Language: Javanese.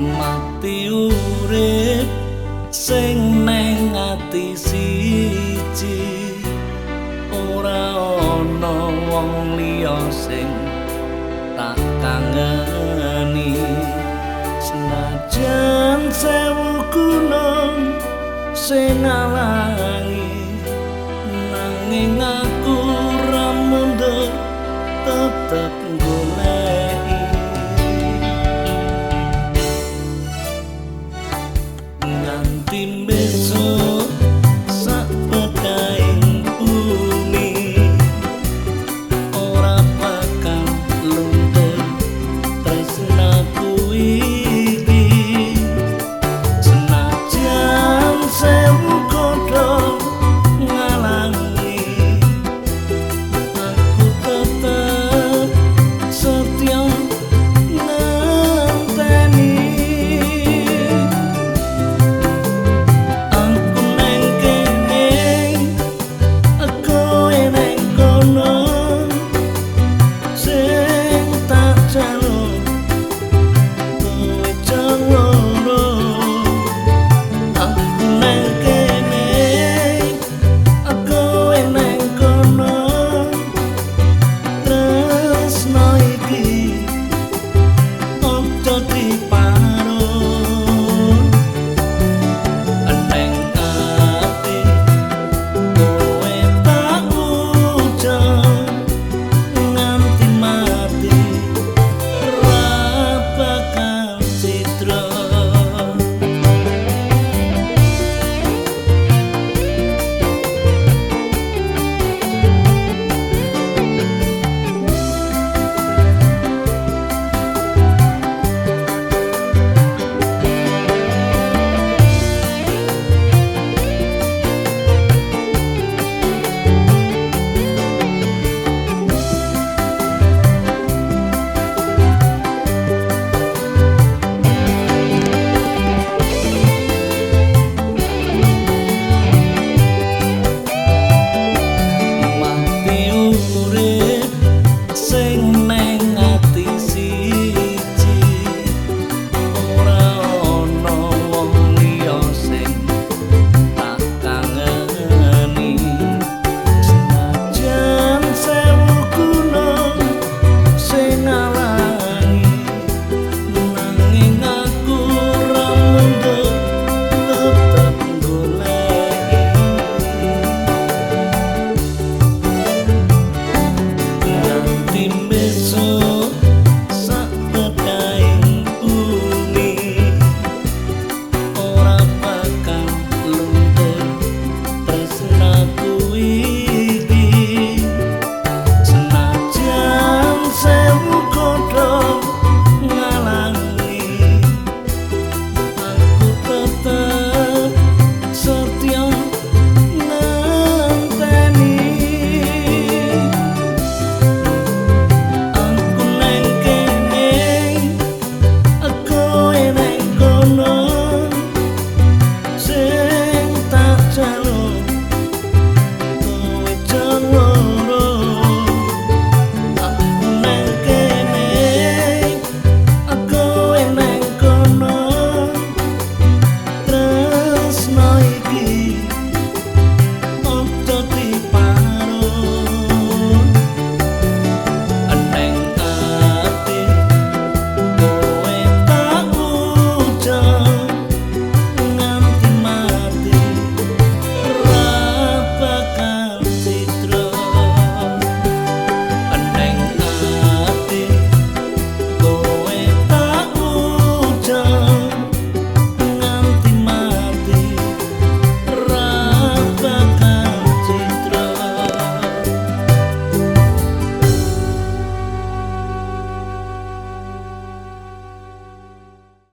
mati urip sing neng ati siji ora ana wong liya sing tak kangeni. Senajan sewu gunung sing alam